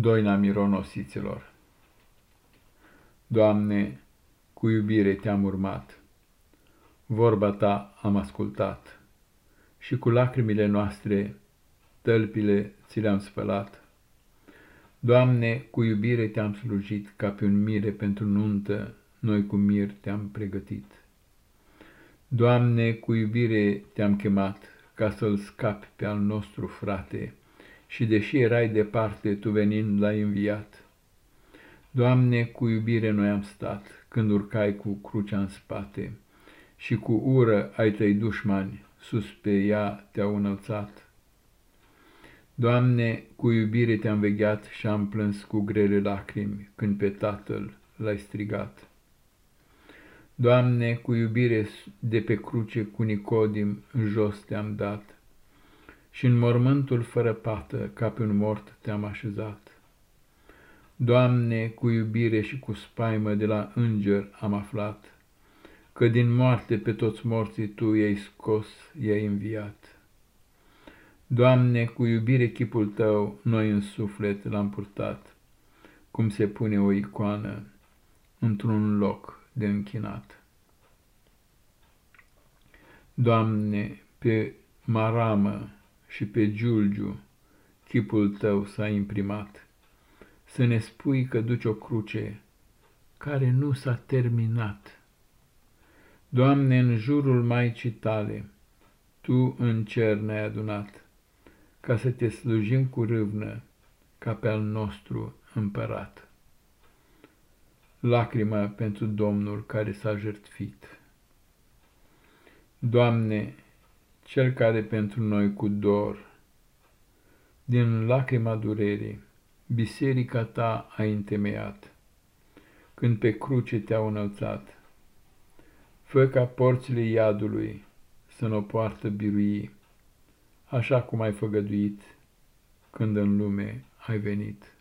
Doina mironosiților Doamne, cu iubire te-am urmat, vorba ta am ascultat și cu lacrimile noastre tălpile ți le-am spălat. Doamne, cu iubire te-am slujit ca pe un mire pentru nuntă, noi cu mir te-am pregătit. Doamne, cu iubire te-am chemat ca să-l scapi pe al nostru frate, și deși erai departe, tu venind l-ai înviat. Doamne, cu iubire noi am stat, când urcai cu crucea în spate, și cu ură ai tăi dușmani, sus pe ea te-au înălțat. Doamne, cu iubire te-am vegheat și am plâns cu grele lacrimi, când pe Tatăl l-ai strigat. Doamne, cu iubire de pe cruce cu Nicodim jos te-am dat, și în mormântul fără pată, ca pe un mort te-am așezat. Doamne, cu iubire și cu spaimă de la înger am aflat, că din moarte pe toți morții Tu i-ai scos, i-ai înviat. Doamne, cu iubire chipul Tău noi în suflet l-am purtat, cum se pune o icoană într-un loc de închinat. Doamne, pe maramă și pe Giulgiu chipul tău s-a imprimat, să ne spui că duci o cruce care nu s-a terminat. Doamne, în jurul Maicii tale, Tu în cer ne-ai adunat, ca să te slujim cu râvnă, ca pe al nostru împărat. Lacrima pentru Domnul care s-a jertfit. Doamne, cel care pentru noi cu dor, din lacrima durerii, biserica ta a întemeiat, când pe cruce te-au înălțat. Fă ca porțile iadului să nu poartă birui, așa cum ai făgăduit când în lume ai venit.